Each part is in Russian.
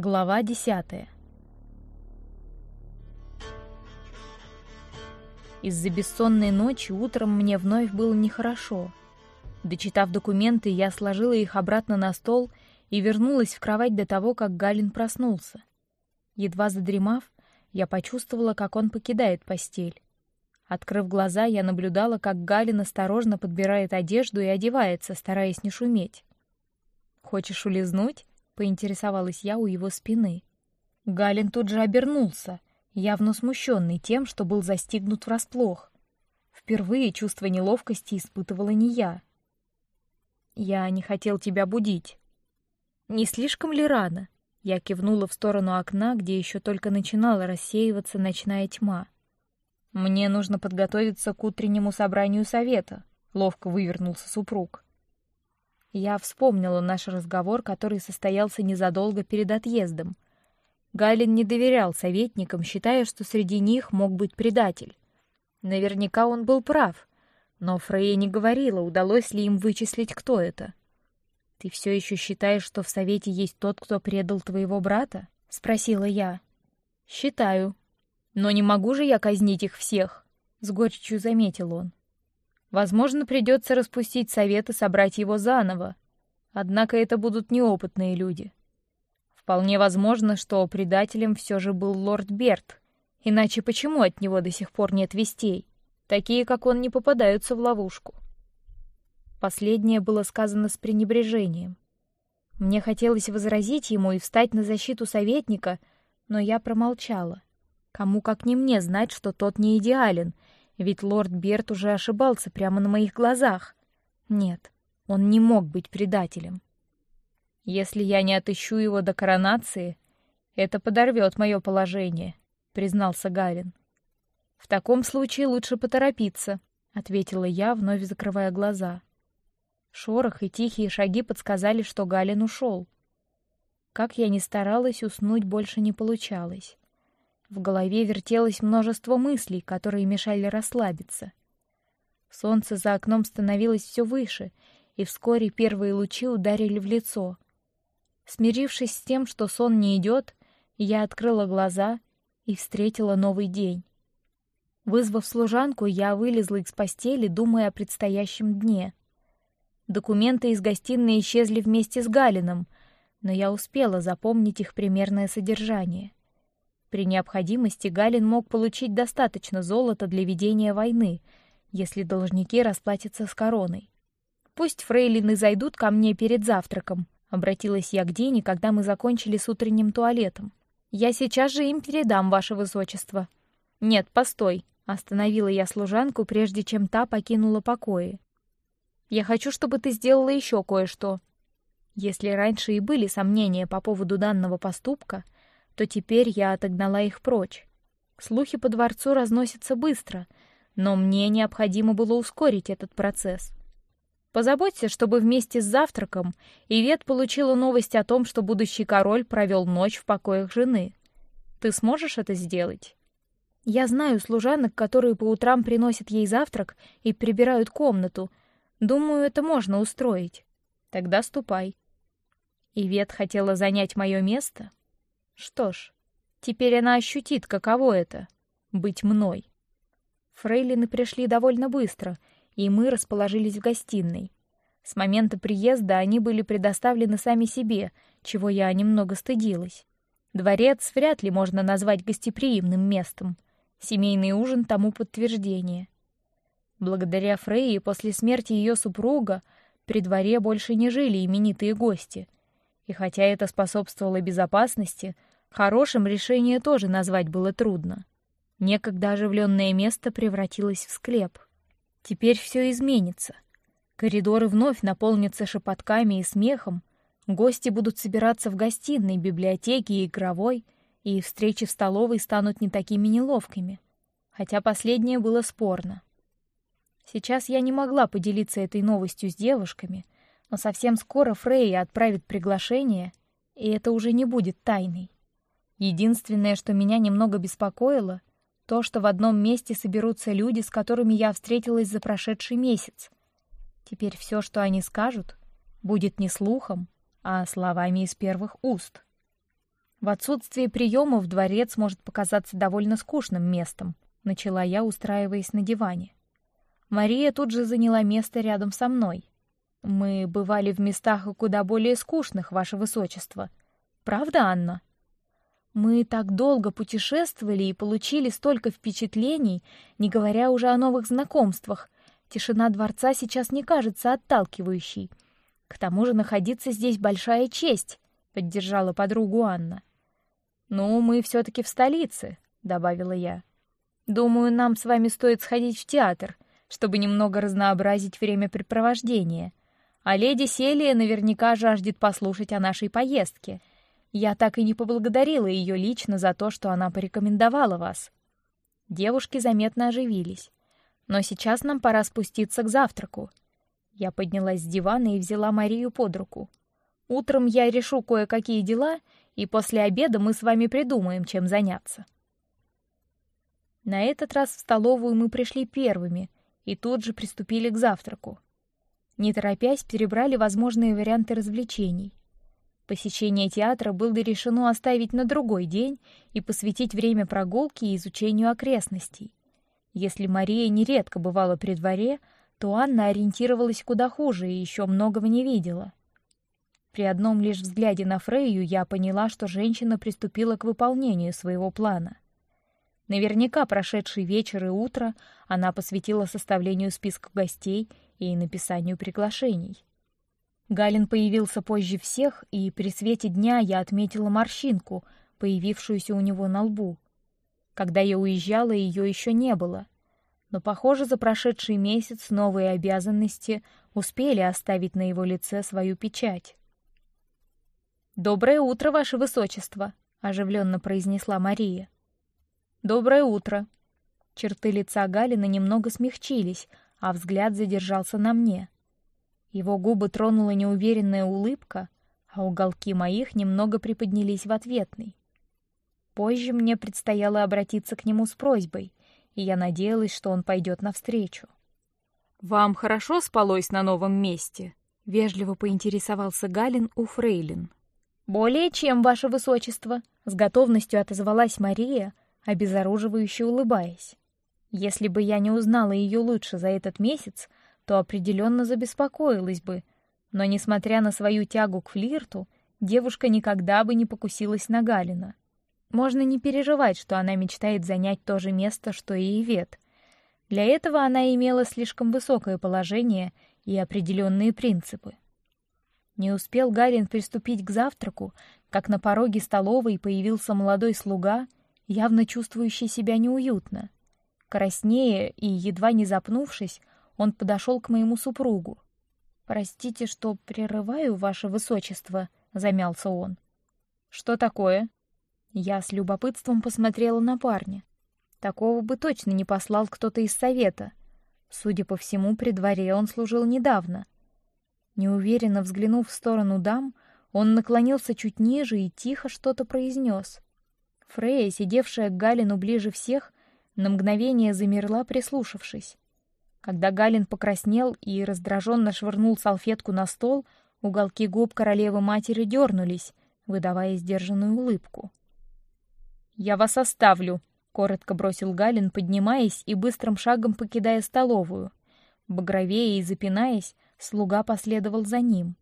Глава десятая. Из-за бессонной ночи утром мне вновь было нехорошо. Дочитав документы, я сложила их обратно на стол и вернулась в кровать до того, как Галин проснулся. Едва задремав, я почувствовала, как он покидает постель. Открыв глаза, я наблюдала, как Галин осторожно подбирает одежду и одевается, стараясь не шуметь. Хочешь улизнуть? Поинтересовалась я у его спины. Галин тут же обернулся, явно смущенный тем, что был застигнут врасплох. Впервые чувство неловкости испытывала не я. Я не хотел тебя будить. Не слишком ли рано? Я кивнула в сторону окна, где еще только начинала рассеиваться ночная тьма. Мне нужно подготовиться к утреннему собранию совета. Ловко вывернулся супруг. Я вспомнила наш разговор, который состоялся незадолго перед отъездом. Галин не доверял советникам, считая, что среди них мог быть предатель. Наверняка он был прав, но Фрейя не говорила, удалось ли им вычислить, кто это. Ты все еще считаешь, что в совете есть тот, кто предал твоего брата? – спросила я. Считаю, но не могу же я казнить их всех. С горечью заметил он. Возможно, придется распустить совет и собрать его заново. Однако это будут неопытные люди. Вполне возможно, что предателем все же был лорд Берт. Иначе почему от него до сих пор нет вестей? Такие, как он, не попадаются в ловушку. Последнее было сказано с пренебрежением. Мне хотелось возразить ему и встать на защиту советника, но я промолчала. Кому как не мне знать, что тот не идеален ведь лорд Берт уже ошибался прямо на моих глазах. Нет, он не мог быть предателем. Если я не отыщу его до коронации, это подорвет мое положение, признался Галин. В таком случае лучше поторопиться, ответила я, вновь закрывая глаза. Шорох и тихие шаги подсказали, что Галин ушел. Как я ни старалась, уснуть больше не получалось. В голове вертелось множество мыслей, которые мешали расслабиться. Солнце за окном становилось все выше, и вскоре первые лучи ударили в лицо. Смирившись с тем, что сон не идет, я открыла глаза и встретила новый день. Вызвав служанку, я вылезла из постели, думая о предстоящем дне. Документы из гостиной исчезли вместе с Галином, но я успела запомнить их примерное содержание. При необходимости Галин мог получить достаточно золота для ведения войны, если должники расплатятся с короной. Пусть фрейлины зайдут ко мне перед завтраком. Обратилась я к Дине, когда мы закончили с утренним туалетом. Я сейчас же им передам, ваше высочество. Нет, постой. Остановила я служанку, прежде чем та покинула покои. Я хочу, чтобы ты сделала еще кое-что. Если раньше и были сомнения по поводу данного поступка, то теперь я отогнала их прочь. Слухи по дворцу разносятся быстро, но мне необходимо было ускорить этот процесс. Позаботься, чтобы вместе с завтраком Ивет получила новость о том, что будущий король провел ночь в покоях жены. Ты сможешь это сделать? Я знаю служанок, которые по утрам приносят ей завтрак и прибирают комнату. Думаю, это можно устроить. Тогда ступай. Ивет хотела занять мое место, что ж, теперь она ощутит, каково это — быть мной. Фрейлины пришли довольно быстро, и мы расположились в гостиной. С момента приезда они были предоставлены сами себе, чего я немного стыдилась. Дворец вряд ли можно назвать гостеприимным местом. Семейный ужин тому подтверждение. Благодаря Фрейе после смерти ее супруга при дворе больше не жили именитые гости, и хотя это способствовало безопасности, Хорошим решение тоже назвать было трудно. Некогда оживленное место превратилось в склеп. Теперь все изменится. Коридоры вновь наполнятся шепотками и смехом. Гости будут собираться в гостиной, библиотеке и игровой, и встречи в столовой станут не такими неловкими. Хотя последнее было спорно. Сейчас я не могла поделиться этой новостью с девушками, но совсем скоро Фрейя отправит приглашение, и это уже не будет тайной. Единственное, что меня немного беспокоило, то, что в одном месте соберутся люди, с которыми я встретилась за прошедший месяц. Теперь все, что они скажут, будет не слухом, а словами из первых уст. В отсутствие приемов дворец может показаться довольно скучным местом. Начала я, устраиваясь на диване. Мария тут же заняла место рядом со мной. Мы бывали в местах куда более скучных, ваше высочество. Правда, Анна? Мы так долго путешествовали и получили столько впечатлений, не говоря уже о новых знакомствах. Тишина дворца сейчас не кажется отталкивающей. К тому же находиться здесь большая честь, поддержала подругу Анна. Ну, мы все-таки в столице, добавила я. Думаю, нам с вами стоит сходить в театр, чтобы немного разнообразить времяпрепровождение. А леди Селия наверняка жаждет послушать о нашей поездке. Я так и не поблагодарила ее лично за то, что она порекомендовала вас. Девушки заметно оживились. Но сейчас нам пора спуститься к завтраку. Я поднялась с дивана и взяла Марию под руку. Утром я решу кое-какие дела, и после обеда мы с вами придумаем, чем заняться. На этот раз в столовую мы пришли первыми и тут же приступили к завтраку. Не торопясь, перебрали возможные варианты развлечений. Посещение театра было решено оставить на другой день и посвятить время прогулке и изучению окрестностей. Если Мария нередко бывала при дворе, то Анна ориентировалась куда хуже и еще многого не видела. При одном лишь взгляде на Фрейю я поняла, что женщина приступила к выполнению своего плана. Наверняка прошедший вечер и утро она посвятила составлению списка гостей и написанию приглашений. Галин появился позже всех, и при свете дня я отметила морщинку, появившуюся у него на лбу. Когда я уезжала, ее еще не было, но, похоже, за прошедший месяц новые обязанности успели оставить на его лице свою печать. Доброе утро, ваше высочество, оживленно произнесла Мария. Доброе утро. Черты лица Галины немного смягчились, а взгляд задержался на мне. Его губы тронула неуверенная улыбка, а уголки моих немного приподнялись в ответный. Позже мне предстояло обратиться к нему с просьбой, и я надеялась, что он пойдет навстречу. Вам хорошо спалось на новом месте? Вежливо поинтересовался Галин у Фрейлин. Более чем, ваше высочество, с готовностью отозвалась Мария, обезоруживающе улыбаясь. Если бы я не узнала ее лучше за этот месяц, то определенно забеспокоилась бы. Но несмотря на свою тягу к флирту, девушка никогда бы не покусилась на Галина. Можно не переживать, что она мечтает занять то же место, что и Ивет. Для этого она имела слишком высокое положение и определенные принципы. Не успел Галин приступить к завтраку, как на пороге столовой появился молодой слуга, явно чувствующий себя неуютно. Краснея и едва не запнувшись, он подошел к моему супругу. Простите, что прерываю ваше высочество, замялся он. Что такое? Я с любопытством посмотрела на парня. Такого бы точно не послал кто-то из совета. Судя по всему, при дворе он служил недавно. Неуверенно взглянув в сторону дам, он наклонился чуть ниже и тихо что-то произнес. Фрея, сидевшая к Галину ближе всех, на мгновение замерла, прислушавшись. Когда Галин покраснел и раздраженно швырнул салфетку на стол, уголки губ королевы матери дернулись, выдавая сдержанную улыбку. Я вас оставлю, коротко бросил Галин, поднимаясь и быстрым шагом покидая столовую. Багровея и запинаясь, слуга последовал за ним.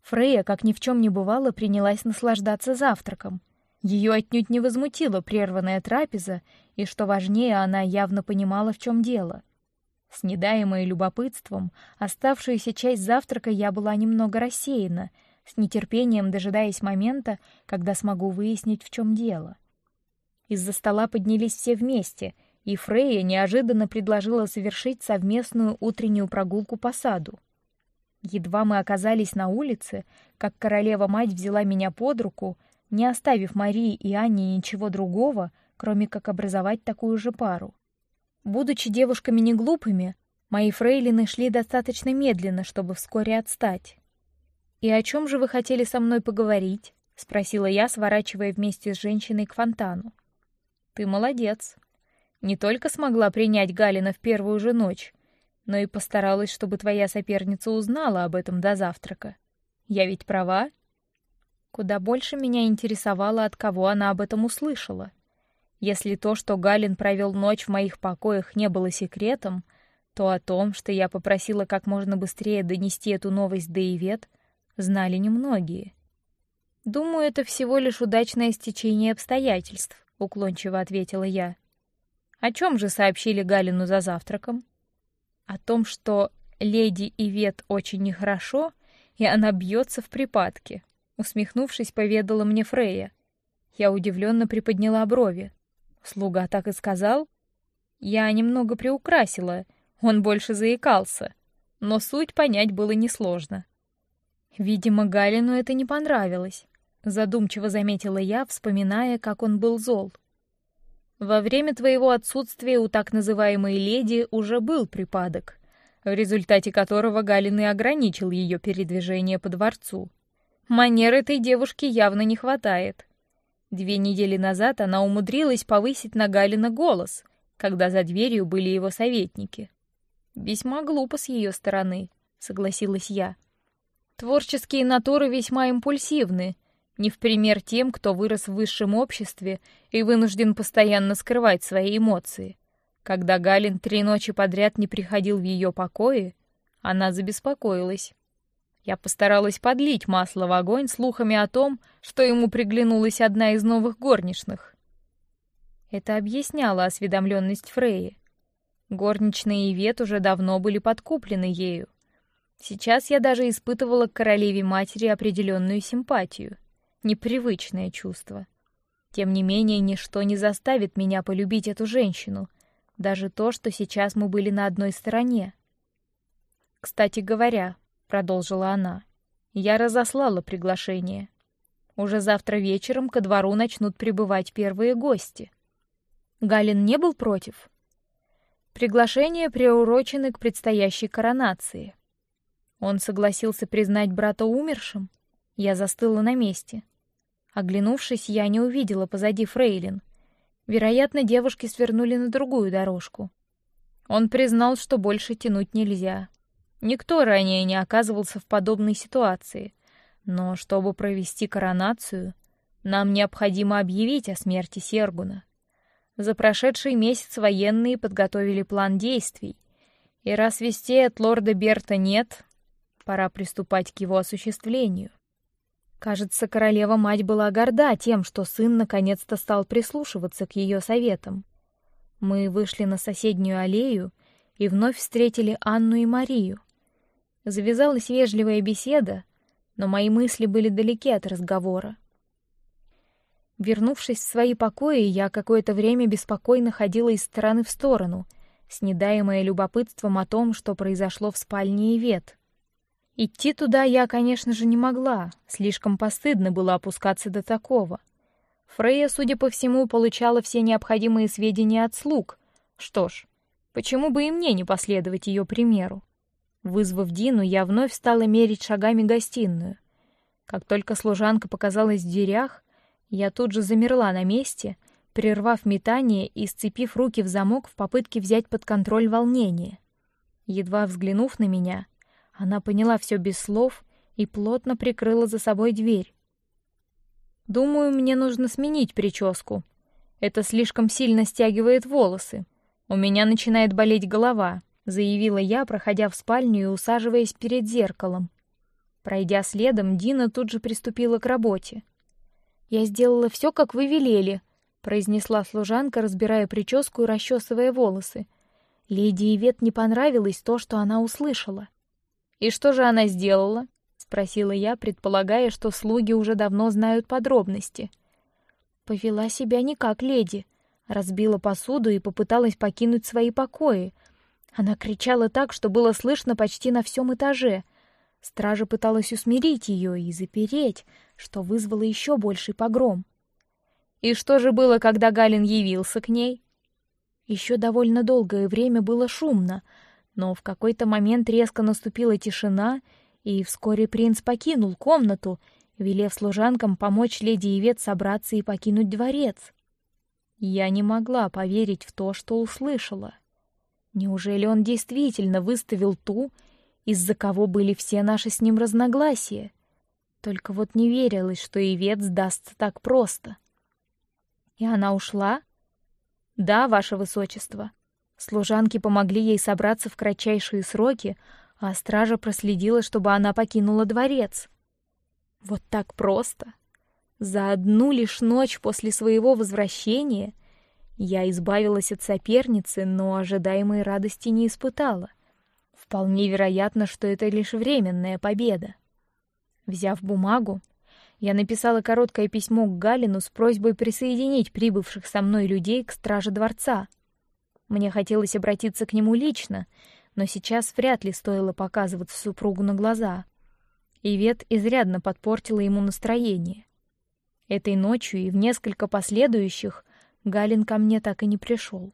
Фрея, как ни в чем не бывало, принялась наслаждаться завтраком. Ее отнюдь не возмутила прерванная трапеза, и что важнее, она явно понимала, в чем дело. С недаемой любопытством оставшуюся часть завтрака я была немного рассеяна, с нетерпением дожидаясь момента, когда смогу выяснить, в чем дело. Из-за стола поднялись все вместе, и Фрейя неожиданно предложила совершить совместную утреннюю прогулку по саду. Едва мы оказались на улице, как королева мать взяла меня под руку не оставив Марии и Анне ничего другого, кроме как образовать такую же пару. Будучи девушками не глупыми, мои фрейлины шли достаточно медленно, чтобы вскоре отстать. И о чем же вы хотели со мной поговорить? – спросила я, сворачивая вместе с женщиной к фонтану. Ты молодец. Не только смогла принять Галина в первую же ночь, но и постаралась, чтобы твоя соперница узнала об этом до завтрака. Я ведь права? Куда больше меня интересовало, от кого она об этом услышала. Если то, что Галин провел ночь в моих покоях, не было секретом, то о том, что я попросила как можно быстрее донести эту новость до Ивет, знали немногие. Думаю, это всего лишь удачное стечение обстоятельств, уклончиво ответила я. О чем же сообщили Галину за завтраком? О том, что леди Ивет очень нехорошо, и она бьется в припадке. Усмехнувшись, поведала мне Фрея. Я удивленно приподняла брови. Слуга так и сказал. Я немного приукрасила, он больше заикался, но суть понять было несложно. Видимо, Галину это не понравилось. Задумчиво заметила я, вспоминая, как он был зол. Во время твоего отсутствия у так называемой леди уже был припадок, в результате которого Галин и ограничил ее передвижение по дворцу. Манер этой девушки явно не хватает. Две недели назад она умудрилась повысить на Галина голос, когда за дверью были его советники. Весьма глупо с ее стороны, согласилась я. Творческие натуры весьма импульсивны, не в пример тем, кто вырос в высшем обществе и вынужден постоянно скрывать свои эмоции. Когда Галин три ночи подряд не приходил в ее покои, она забеспокоилась. Я постаралась подлить масло в огонь слухами о том, что ему приглянулась одна из новых горничных. Это объясняло осведомленность Фреи. Горничные и Вет уже давно были подкуплены ею. Сейчас я даже испытывала к королеве матери определенную симпатию, непривычное чувство. Тем не менее, ничто не заставит меня полюбить эту женщину, даже то, что сейчас мы были на одной стороне. Кстати говоря, продолжила она. Я разослала приглашение. Уже завтра вечером ко двору начнут прибывать первые гости. Галин не был против. Приглашения приурочены к предстоящей коронации. Он согласился признать брата умершим. Я застыла на месте. Оглянувшись, я не увидела позади Фрейлин. Вероятно, девушки свернули на другую дорожку. Он признал, что больше тянуть нельзя. Никто ранее не оказывался в подобной ситуации, но чтобы провести коронацию, нам необходимо объявить о смерти Сергуна. За прошедший месяц военные подготовили план действий, и раз вестей от лорда Берта нет, пора приступать к его осуществлению. Кажется, королева-мать была горда тем, что сын наконец-то стал прислушиваться к ее советам. Мы вышли на соседнюю аллею и вновь встретили Анну и Марию. Завязалась вежливая беседа, но мои мысли были далеки от разговора. Вернувшись в свои покои, я какое-то время беспокойно ходила из стороны в сторону, снедаемая любопытством о том, что произошло в спальне Ивет. Идти туда я, конечно же, не могла, слишком постыдно было опускаться до такого. Фрейя, судя по всему, получала все необходимые сведения от слуг. Что ж, почему бы и мне не последовать ее примеру? Вызвав Дину, я вновь стала мерить шагами гостиную. Как только служанка показалась в дверях, я тут же замерла на месте, прервав метание и сцепив руки в замок в попытке взять под контроль волнение. Едва взглянув на меня, она поняла все без слов и плотно прикрыла за собой дверь. Думаю, мне нужно сменить прическу. Это слишком сильно стягивает волосы. У меня начинает болеть голова заявила я, проходя в спальню и усаживаясь перед зеркалом. Пройдя следом, Дина тут же приступила к работе. Я сделала все, как вы велели, произнесла служанка, разбирая прическу и расчесывая волосы. Леди Ивет не понравилось то, что она услышала. И что же она сделала? спросила я, предполагая, что слуги уже давно знают подробности. Повела себя не как леди, разбила посуду и попыталась покинуть свои покои, она кричала так, что было слышно почти на всем этаже. Стража пыталась усмирить ее и запереть, что вызвало еще больший погром. И что же было, когда Галин явился к ней? Еще довольно долгое время было шумно, но в какой-то момент резко наступила тишина, и вскоре принц покинул комнату, велев служанкам помочь леди Ивет собраться и покинуть дворец. Я не могла поверить в то, что услышала. Неужели он действительно выставил ту, из-за кого были все наши с ним разногласия? Только вот не верилось, что Ивет сдастся так просто. И она ушла? Да, ваше высочество. Служанки помогли ей собраться в кратчайшие сроки, а стража проследила, чтобы она покинула дворец. Вот так просто. За одну лишь ночь после своего возвращения я избавилась от соперницы, но ожидаемой радости не испытала. Вполне вероятно, что это лишь временная победа. Взяв бумагу, я написала короткое письмо к Галину с просьбой присоединить прибывших со мной людей к страже дворца. Мне хотелось обратиться к нему лично, но сейчас вряд ли стоило показываться супругу на глаза. Ивет изрядно подпортила ему настроение. Этой ночью и в несколько последующих Галин ко мне так и не пришел.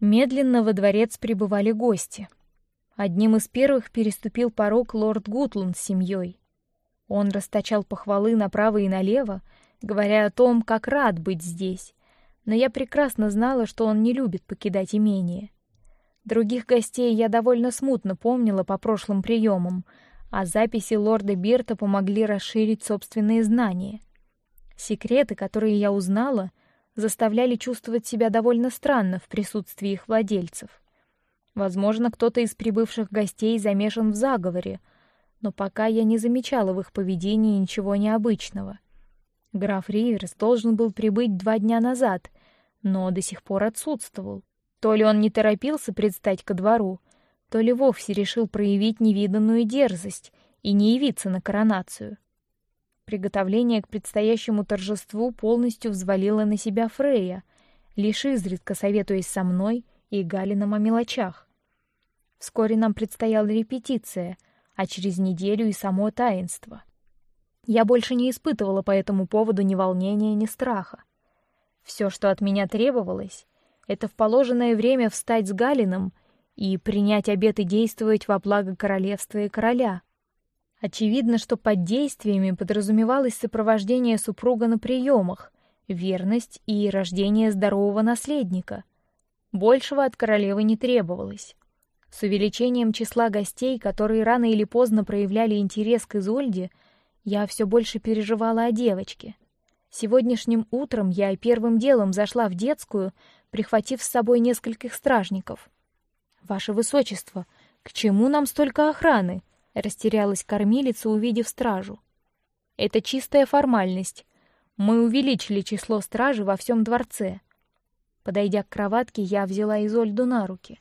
Медленно во дворец прибывали гости — Одним из первых переступил порог лорд Гутланд с семьей. Он расточал похвалы направо и налево, говоря о том, как рад быть здесь, но я прекрасно знала, что он не любит покидать имение. Других гостей я довольно смутно помнила по прошлым приемам, а записи лорда Берта помогли расширить собственные знания. Секреты, которые я узнала, заставляли чувствовать себя довольно странно в присутствии их владельцев. Возможно, кто-то из прибывших гостей замешан в заговоре, но пока я не замечала в их поведении ничего необычного. Граф Риверс должен был прибыть два дня назад, но до сих пор отсутствовал. То ли он не торопился предстать ко двору, то ли вовсе решил проявить невиданную дерзость и не явиться на коронацию. Приготовление к предстоящему торжеству полностью взвалило на себя Фрея, лишь изредка советуясь со мной и Галином о мелочах. Вскоре нам предстояла репетиция, а через неделю и само таинство. Я больше не испытывала по этому поводу ни волнения, ни страха. Все, что от меня требовалось, это в положенное время встать с Галином и принять обет и действовать во благо королевства и короля. Очевидно, что под действиями подразумевалось сопровождение супруга на приемах, верность и рождение здорового наследника. Большего от королевы не требовалось. С увеличением числа гостей, которые рано или поздно проявляли интерес к Изольде, я все больше переживала о девочке. Сегодняшним утром я первым делом зашла в детскую, прихватив с собой нескольких стражников. Ваше Высочество, к чему нам столько охраны? Растерялась кормилица, увидев стражу. Это чистая формальность. Мы увеличили число стражи во всем дворце. Подойдя к кроватке, я взяла Изольду на руки.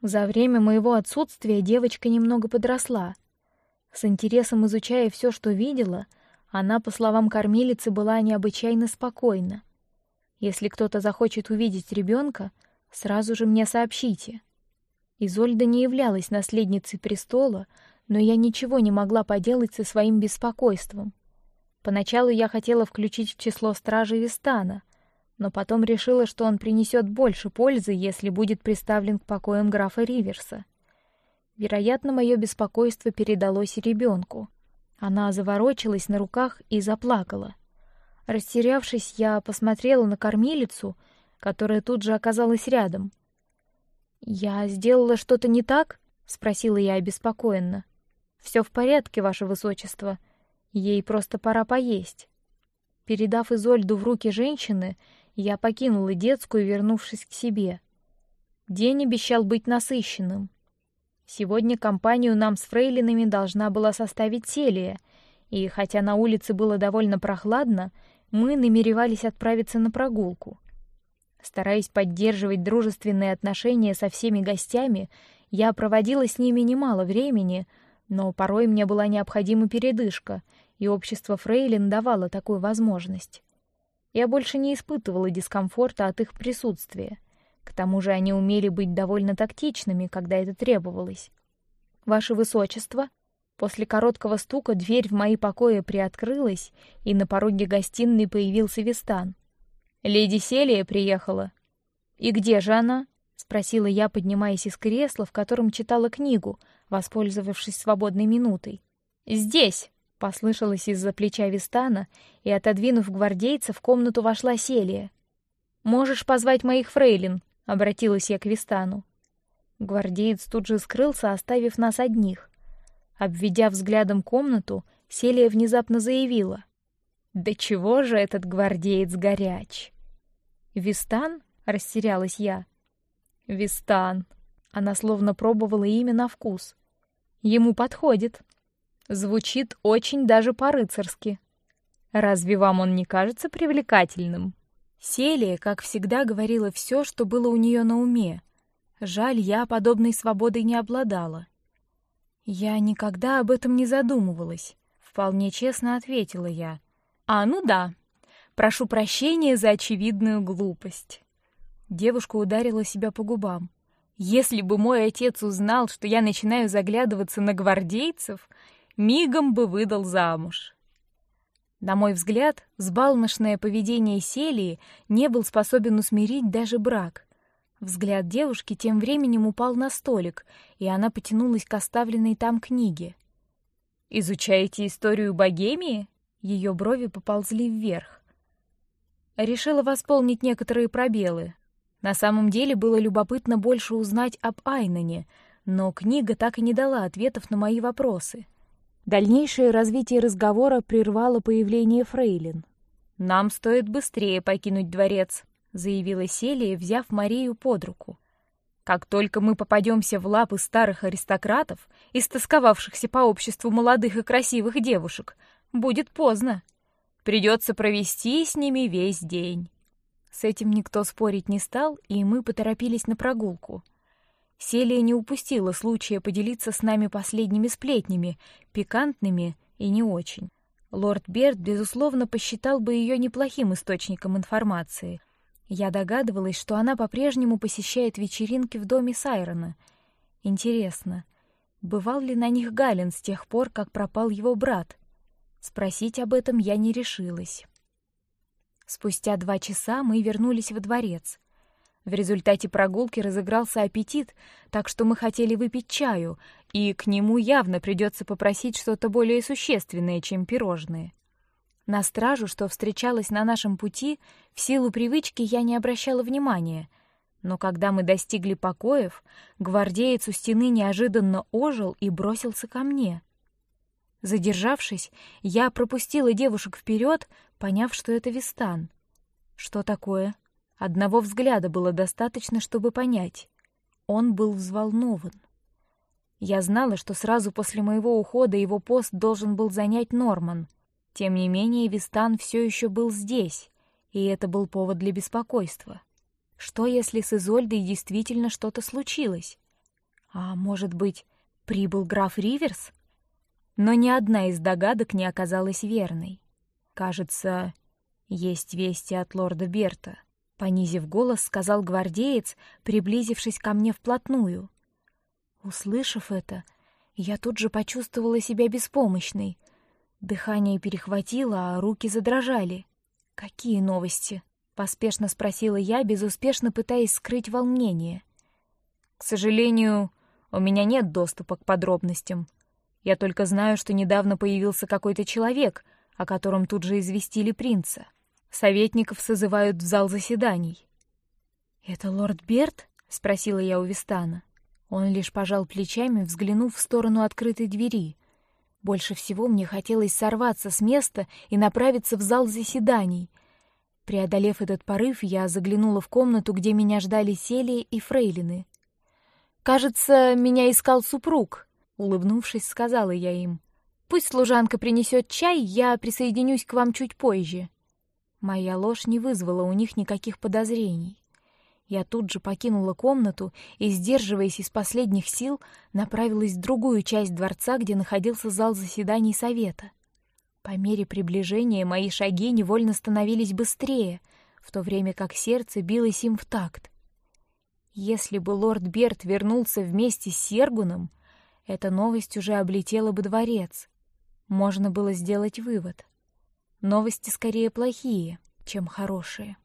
За время моего отсутствия девочка немного подросла. С интересом изучая все, что видела, она, по словам кормилицы, была необычайно спокойна. Если кто-то захочет увидеть ребенка, сразу же мне сообщите. Изольда не являлась наследницей престола, но я ничего не могла поделать со своим беспокойством. Поначалу я хотела включить в число стражей Вистана, но потом решила, что он принесет больше пользы, если будет приставлен к покоям графа Риверса. Вероятно, мое беспокойство передалось ребенку. Она заворочилась на руках и заплакала. Растерявшись, я посмотрела на кормилицу, которая тут же оказалась рядом. Я сделала что-то не так? спросила я обеспокоенно. Все в порядке, ваше высочество. Ей просто пора поесть. Передав Изольду в руки женщины, я покинула детскую, вернувшись к себе. День обещал быть насыщенным. Сегодня компанию нам с фрейлинами должна была составить Селия, и хотя на улице было довольно прохладно, мы намеревались отправиться на прогулку. Стараясь поддерживать дружественные отношения со всеми гостями, я проводила с ними немало времени, но порой мне была необходима передышка, и общество фрейлин давало такую возможность. Я больше не испытывала дискомфорта от их присутствия. К тому же они умели быть довольно тактичными, когда это требовалось. Ваше Высочество, после короткого стука дверь в мои покои приоткрылась, и на пороге гостиной появился Вистан. Леди Селия приехала. И где же она? спросила я, поднимаясь из кресла, в котором читала книгу, воспользовавшись свободной минутой. Здесь, Послышалось из-за плеча Вистана, и отодвинув гвардейца, в комнату вошла Селия. Можешь позвать моих фрейлин, обратилась я к Вистану. Гвардеец тут же скрылся, оставив нас одних. Обведя взглядом комнату, Селия внезапно заявила: "Да чего же этот гвардеец горяч?" Вистан, растерялась я. Вистан. Она словно пробовала имя на вкус. Ему подходит. Звучит очень даже по-рыцарски. Разве вам он не кажется привлекательным? Селия, как всегда, говорила все, что было у нее на уме. Жаль, я подобной свободой не обладала. Я никогда об этом не задумывалась. Вполне честно ответила я. А ну да. Прошу прощения за очевидную глупость. Девушка ударила себя по губам. Если бы мой отец узнал, что я начинаю заглядываться на гвардейцев, мигом бы выдал замуж. На мой взгляд, сбалмошное поведение Селии не был способен усмирить даже брак. Взгляд девушки тем временем упал на столик, и она потянулась к оставленной там книге. Изучаете историю Богемии? Ее брови поползли вверх. Решила восполнить некоторые пробелы. На самом деле было любопытно больше узнать об Айнане, но книга так и не дала ответов на мои вопросы. Дальнейшее развитие разговора прервало появление Фрейлин. Нам стоит быстрее покинуть дворец, заявила Селия, взяв Марию под руку. Как только мы попадемся в лапы старых аристократов, истосковавшихся по обществу молодых и красивых девушек, будет поздно. Придется провести с ними весь день. С этим никто спорить не стал, и мы поторопились на прогулку. Селия не упустила случая поделиться с нами последними сплетнями, пикантными и не очень. Лорд Берт безусловно посчитал бы ее неплохим источником информации. Я догадывалась, что она по-прежнему посещает вечеринки в доме Сайрона. Интересно, бывал ли на них Гален с тех пор, как пропал его брат? Спросить об этом я не решилась. Спустя два часа мы вернулись во дворец. В результате прогулки разыгрался аппетит, так что мы хотели выпить чаю, и к нему явно придется попросить что-то более существенное, чем пирожные. На стражу, что встречалась на нашем пути, в силу привычки я не обращала внимания, но когда мы достигли покоев, гвардеец у стены неожиданно ожил и бросился ко мне. Задержавшись, я пропустила девушек вперед, поняв, что это Вистан. Что такое? Одного взгляда было достаточно, чтобы понять. Он был взволнован. Я знала, что сразу после моего ухода его пост должен был занять Норман. Тем не менее, Вистан все еще был здесь, и это был повод для беспокойства. Что если с Изольдой действительно что-то случилось? А может быть, прибыл граф Риверс? Но ни одна из догадок не оказалась верной. Кажется, есть вести от лорда Берта. Понизив голос, сказал гвардеец, приблизившись ко мне вплотную. Услышав это, я тут же почувствовала себя беспомощной. Дыхание перехватило, а руки задрожали. Какие новости? Поспешно спросила я, безуспешно пытаясь скрыть волнение. К сожалению, у меня нет доступа к подробностям. Я только знаю, что недавно появился какой-то человек, о котором тут же известили принца. Советников созывают в зал заседаний. Это лорд Берт? – спросила я у Вистана. Он лишь пожал плечами, взглянув в сторону открытой двери. Больше всего мне хотелось сорваться с места и направиться в зал заседаний. Преодолев этот порыв, я заглянула в комнату, где меня ждали Селия и Фрейлины. Кажется, меня искал супруг. Улыбнувшись, сказала я им: "Пусть служанка принесет чай, я присоединюсь к вам чуть позже". Моя ложь не вызвала у них никаких подозрений. Я тут же покинула комнату и, сдерживаясь из последних сил, направилась в другую часть дворца, где находился зал заседаний совета. По мере приближения мои шаги невольно становились быстрее, в то время как сердце билось им в такт. Если бы лорд Берт вернулся вместе с Сергуном, эта новость уже облетела бы дворец. Можно было сделать вывод: Новости скорее плохие, чем хорошие.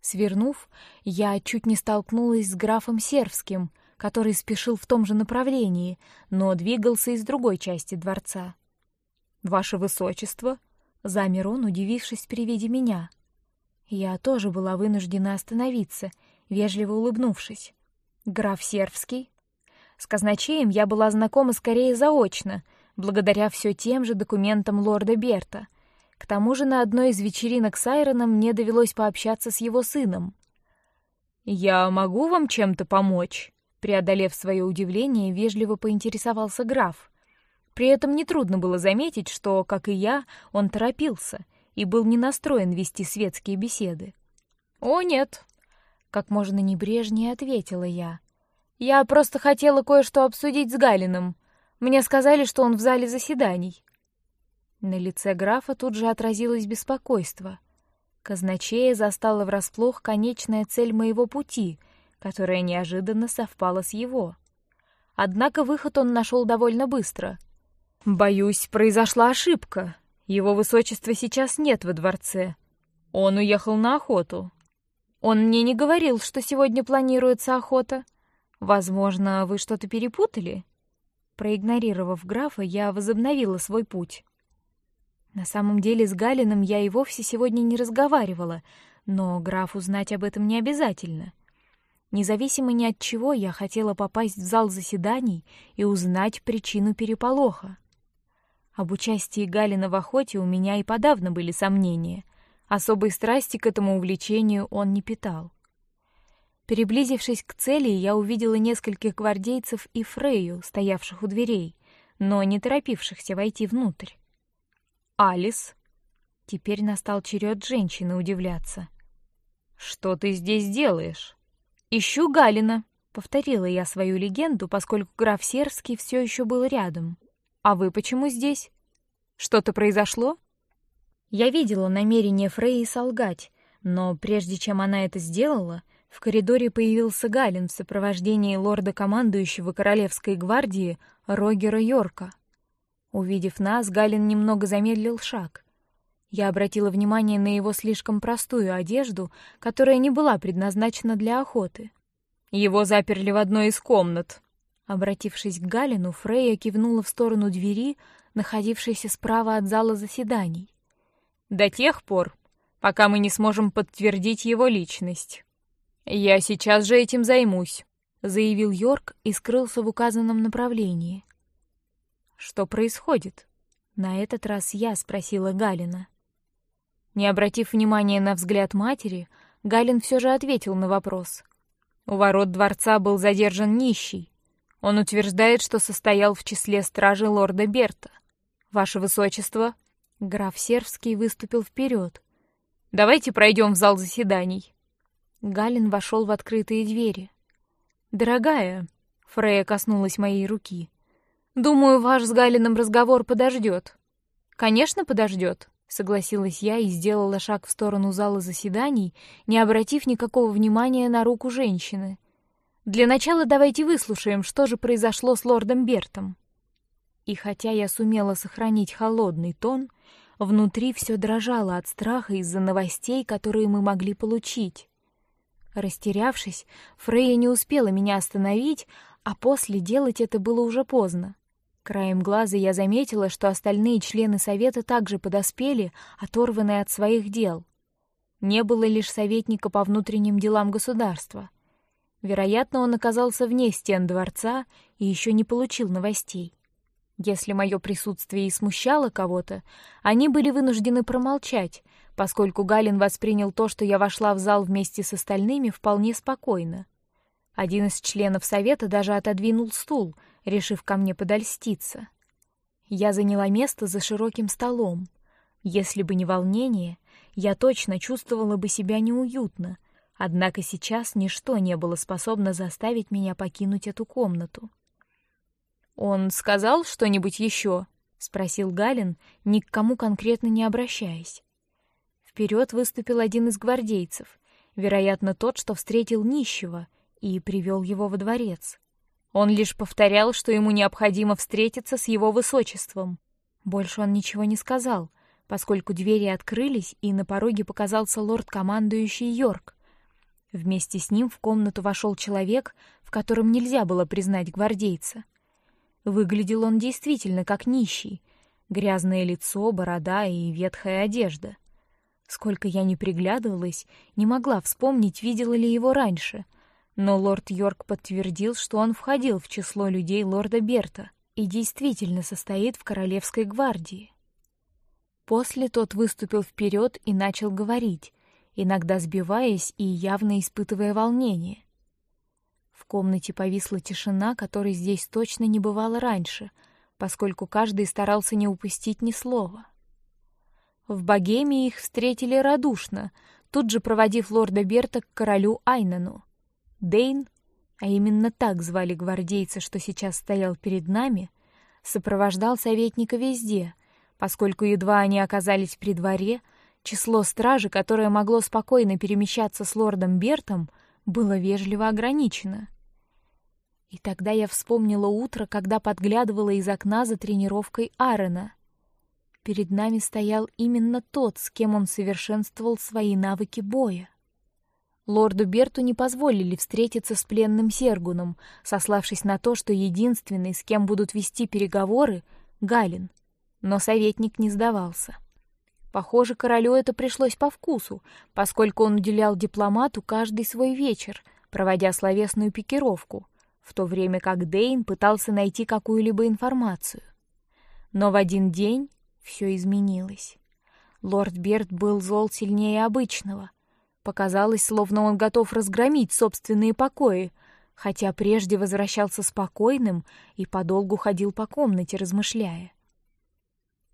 Свернув, я чуть не столкнулась с графом Сервским, который спешил в том же направлении, но двигался из другой части дворца. Ваше высочество, замер он, удивившись при виде меня. Я тоже была вынуждена остановиться, вежливо улыбнувшись. Граф Сервский. С казначеем я была знакома скорее заочно, благодаря все тем же документам лорда Берта. К тому же на одной из вечеринок с Айроном мне довелось пообщаться с его сыном. Я могу вам чем-то помочь? Преодолев свое удивление, вежливо поинтересовался граф. При этом не трудно было заметить, что, как и я, он торопился и был не настроен вести светские беседы. О нет, как можно небрежнее ответила я. Я просто хотела кое-что обсудить с Галиным. Мне сказали, что он в зале заседаний. На лице графа тут же отразилось беспокойство. Казначея застала врасплох конечная цель моего пути, которая неожиданно совпала с его. Однако выход он нашел довольно быстро. Боюсь, произошла ошибка. Его высочества сейчас нет во дворце. Он уехал на охоту. Он мне не говорил, что сегодня планируется охота. Возможно, вы что-то перепутали. Проигнорировав графа, я возобновила свой путь. На самом деле с Галиным я и вовсе сегодня не разговаривала, но графу знать об этом не обязательно. Независимо ни от чего, я хотела попасть в зал заседаний и узнать причину переполоха. Об участии Галина в охоте у меня и подавно были сомнения. Особой страсти к этому увлечению он не питал. Приблизившись к цели, я увидела нескольких гвардейцев и Фрейю, стоявших у дверей, но не торопившихся войти внутрь. Алис. Теперь настал черед женщины удивляться. Что ты здесь делаешь? Ищу Галина. Повторила я свою легенду, поскольку граф Серский все еще был рядом. А вы почему здесь? Что-то произошло? Я видела намерение Фрейи солгать, но прежде чем она это сделала, в коридоре появился Галин в сопровождении лорда-командующего королевской гвардии Рогера Йорка. Увидев нас, Галин немного замедлил шаг. Я обратила внимание на его слишком простую одежду, которая не была предназначена для охоты. Его заперли в одной из комнат. Обратившись к Галину, Фрейя кивнула в сторону двери, находившейся справа от зала заседаний. До тех пор, пока мы не сможем подтвердить его личность. Я сейчас же этим займусь, заявил Йорк и скрылся в указанном направлении. Что происходит? На этот раз я спросила Галина. Не обратив внимания на взгляд матери, Галин все же ответил на вопрос. У ворот дворца был задержан нищий. Он утверждает, что состоял в числе стражи лорда Берта. Ваше высочество, граф Сервский выступил вперед. Давайте пройдем в зал заседаний. Галин вошел в открытые двери. Дорогая, Фрея коснулась моей руки. Думаю, ваш с Галиным разговор подождет. Конечно, подождет, согласилась я и сделала шаг в сторону зала заседаний, не обратив никакого внимания на руку женщины. Для начала давайте выслушаем, что же произошло с лордом Бертом. И хотя я сумела сохранить холодный тон, внутри все дрожало от страха из-за новостей, которые мы могли получить. Растерявшись, Фрейя не успела меня остановить, а после делать это было уже поздно. Краем глаза я заметила, что остальные члены совета также подоспели, оторванные от своих дел. Не было лишь советника по внутренним делам государства. Вероятно, он оказался вне стен дворца и еще не получил новостей. Если мое присутствие и смущало кого-то, они были вынуждены промолчать, поскольку Галин воспринял то, что я вошла в зал вместе с остальными, вполне спокойно. Один из членов совета даже отодвинул стул, решив ко мне подольститься. Я заняла место за широким столом. Если бы не волнение, я точно чувствовала бы себя неуютно. Однако сейчас ничто не было способно заставить меня покинуть эту комнату. Он сказал что-нибудь еще? – спросил Галин, ни к кому конкретно не обращаясь. Вперед выступил один из гвардейцев, вероятно тот, что встретил нищего и привел его во дворец. Он лишь повторял, что ему необходимо встретиться с его высочеством. Больше он ничего не сказал, поскольку двери открылись и на пороге показался лорд-командующий Йорк. Вместе с ним в комнату вошел человек, в котором нельзя было признать гвардейца. Выглядел он действительно как нищий, грязное лицо, борода и ветхая одежда. Сколько я не приглядывалась, не могла вспомнить, видела ли его раньше — но лорд Йорк подтвердил, что он входил в число людей лорда Берта и действительно состоит в королевской гвардии. После тот выступил вперед и начал говорить, иногда сбиваясь и явно испытывая волнение. В комнате повисла тишина, которой здесь точно не бывало раньше, поскольку каждый старался не упустить ни слова. В Богемии их встретили радушно, тут же проводив лорда Берта к королю Айнану. Дейн, а именно так звали гвардейца, что сейчас стоял перед нами, сопровождал советника везде, поскольку едва они оказались при дворе, число стражи, которое могло спокойно перемещаться с лордом Бертом, было вежливо ограничено. И тогда я вспомнила утро, когда подглядывала из окна за тренировкой Аарона. Перед нами стоял именно тот, с кем он совершенствовал свои навыки боя. Лорду Берту не позволили встретиться с пленным Сергуном, сославшись на то, что единственный, с кем будут вести переговоры, Галин. Но советник не сдавался. Похоже, королю это пришлось по вкусу, поскольку он уделял дипломату каждый свой вечер, проводя словесную пикировку, в то время как Дейн пытался найти какую-либо информацию. Но в один день все изменилось. Лорд Берт был зол сильнее обычного — Показалось, словно он готов разгромить собственные покои, хотя прежде возвращался спокойным и подолгу ходил по комнате, размышляя.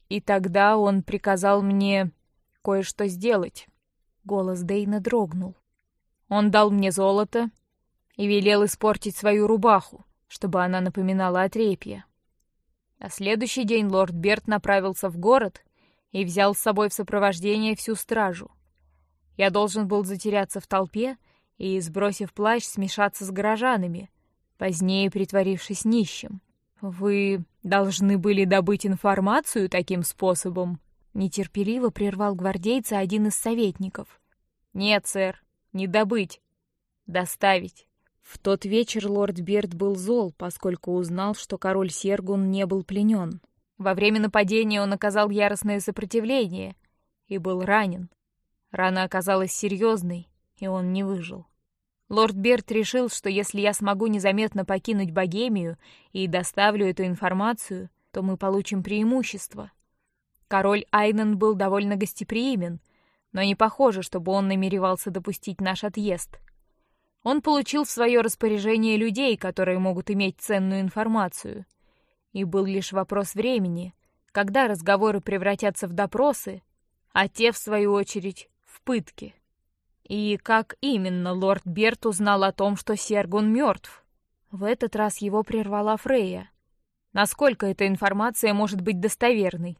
И тогда он приказал мне кое-что сделать. Голос Дейна дрогнул. Он дал мне золото и велел испортить свою рубаху, чтобы она напоминала отрепье. На следующий день лорд Берт направился в город и взял с собой в сопровождение всю стражу. Я должен был затеряться в толпе и, сбросив плащ, смешаться с горожанами, позднее притворившись нищим. Вы должны были добыть информацию таким способом. Нетерпеливо прервал гвардейца один из советников. Нет, сэр, не добыть, доставить. В тот вечер лорд Берт был зол, поскольку узнал, что король Сергун не был пленен. Во время нападения он оказал яростное сопротивление и был ранен. Рана оказалась серьезной, и он не выжил. Лорд Берт решил, что если я смогу незаметно покинуть Богемию и доставлю эту информацию, то мы получим преимущество. Король Айнен был довольно гостеприимен, но не похоже, чтобы он намеревался допустить наш отъезд. Он получил в свое распоряжение людей, которые могут иметь ценную информацию, и был лишь вопрос времени, когда разговоры превратятся в допросы, а те, в свою очередь, пытки. И как именно лорд Берт узнал о том, что Сергун мертв? В этот раз его прервала Фрея. Насколько эта информация может быть достоверной?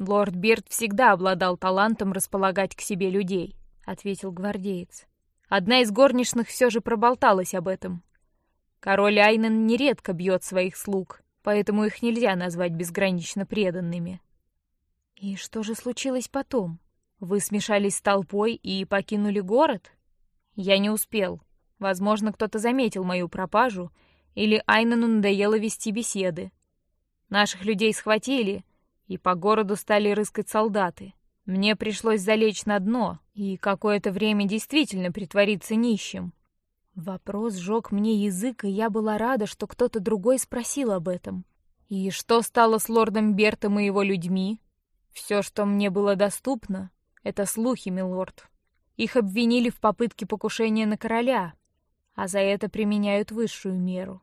Лорд Берт всегда обладал талантом располагать к себе людей, ответил гвардеец. Одна из горничных все же проболталась об этом. Король Айнен нередко бьет своих слуг, поэтому их нельзя назвать безгранично преданными. И что же случилось потом? Вы смешались с толпой и покинули город? Я не успел. Возможно, кто-то заметил мою пропажу, или Айнану надоело вести беседы. Наших людей схватили, и по городу стали рыскать солдаты. Мне пришлось залечь на дно и какое-то время действительно притвориться нищим. Вопрос сжег мне язык, и я была рада, что кто-то другой спросил об этом. И что стало с лордом Бертом и его людьми? Все, что мне было доступно, это слухи, милорд. Их обвинили в попытке покушения на короля, а за это применяют высшую меру.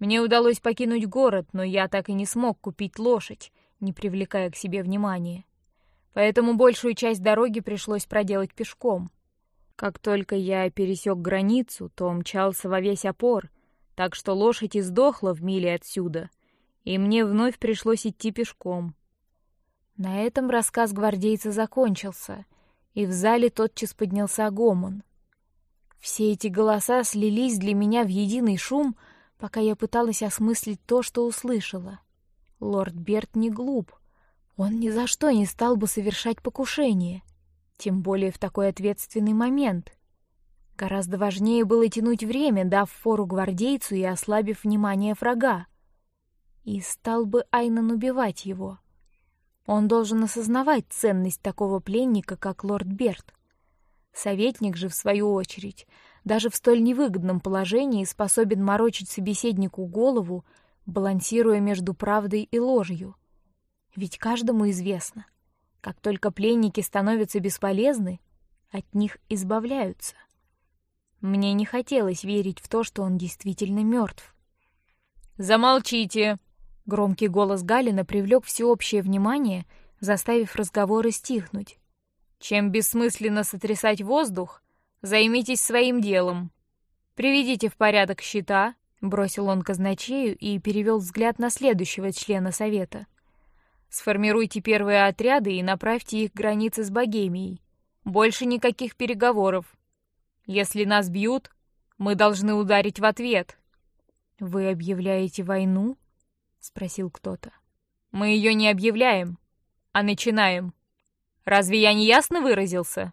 Мне удалось покинуть город, но я так и не смог купить лошадь, не привлекая к себе внимания. Поэтому большую часть дороги пришлось проделать пешком. Как только я пересек границу, то мчался во весь опор, так что лошадь издохла в миле отсюда, и мне вновь пришлось идти пешком. На этом рассказ гвардейца закончился, и в зале тотчас поднялся гомон. Все эти голоса слились для меня в единый шум, пока я пыталась осмыслить то, что услышала. Лорд Берт не глуп, он ни за что не стал бы совершать покушение, тем более в такой ответственный момент. Гораздо важнее было тянуть время, дав фору гвардейцу и ослабив внимание врага. И стал бы Айнан убивать его. Он должен осознавать ценность такого пленника, как лорд Берт. Советник же, в свою очередь, даже в столь невыгодном положении способен морочить собеседнику голову, балансируя между правдой и ложью. Ведь каждому известно, как только пленники становятся бесполезны, от них избавляются. Мне не хотелось верить в то, что он действительно мертв. Замолчите! Громкий голос Галина привлек всеобщее внимание, заставив разговоры стихнуть. Чем бессмысленно сотрясать воздух, займитесь своим делом. Приведите в порядок счета, бросил он казначею и перевел взгляд на следующего члена совета. Сформируйте первые отряды и направьте их к границе с Богемией. Больше никаких переговоров. Если нас бьют, мы должны ударить в ответ. Вы объявляете войну? спросил кто-то. Мы ее не объявляем, а начинаем. Разве я не ясно выразился?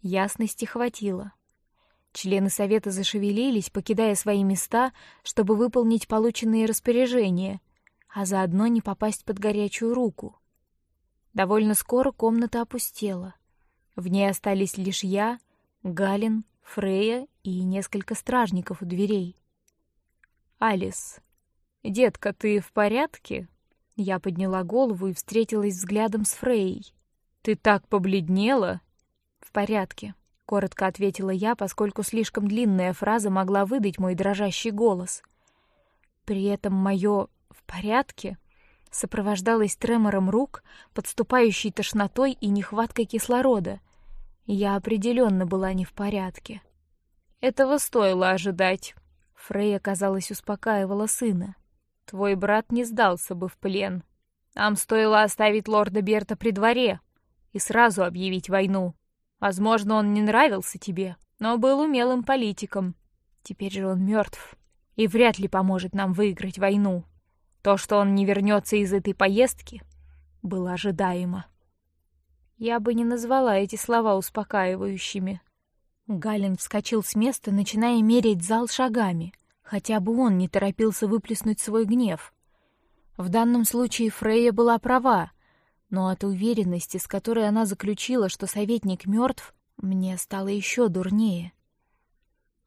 Ясности хватило. Члены совета зашевелились, покидая свои места, чтобы выполнить полученные распоряжения, а заодно не попасть под горячую руку. Довольно скоро комната опустела. В ней остались лишь я, Галин, Фрея и несколько стражников у дверей. Алис, детка, ты в порядке? Я подняла голову и встретилась взглядом с Фрейей. Ты так побледнела. В порядке, коротко ответила я, поскольку слишком длинная фраза могла выдать мой дрожащий голос. При этом мое в порядке сопровождалось тремором рук, подступающей тошнотой и нехваткой кислорода. Я определенно была не в порядке. Этого стоило ожидать. Фрейя, казалось, успокаивала сына. Твой брат не сдался бы в плен. Нам стоило оставить лорда Берта при дворе и сразу объявить войну. Возможно, он не нравился тебе, но был умелым политиком. Теперь же он мертв и вряд ли поможет нам выиграть войну. То, что он не вернется из этой поездки, было ожидаемо. Я бы не назвала эти слова успокаивающими. Галин вскочил с места, начиная мерить зал шагами — Хотя бы он не торопился выплеснуть свой гнев. В данном случае Фрейя была права, но от уверенности, с которой она заключила, что советник мертв, мне стало еще дурнее.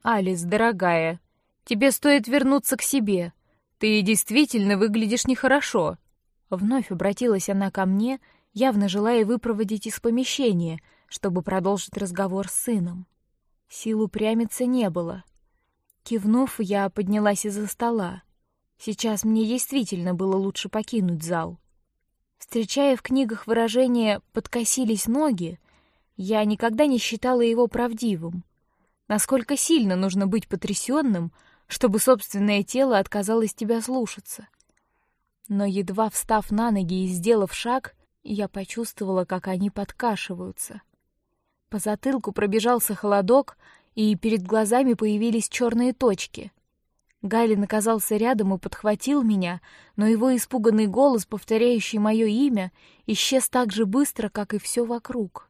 Алис, дорогая, тебе стоит вернуться к себе. Ты действительно выглядишь нехорошо. Вновь обратилась она ко мне, явно желая выпроводить из помещения, чтобы продолжить разговор с сыном. Сил упрямиться не было. Кивнув, я поднялась из-за стола. Сейчас мне действительно было лучше покинуть зал. Встречая в книгах выражение «подкосились ноги», я никогда не считала его правдивым. Насколько сильно нужно быть потрясенным, чтобы собственное тело отказалось тебя слушаться. Но едва встав на ноги и сделав шаг, я почувствовала, как они подкашиваются. По затылку пробежался холодок, и перед глазами появились черные точки. Галин оказался рядом и подхватил меня, но его испуганный голос, повторяющий мое имя, исчез так же быстро, как и все вокруг.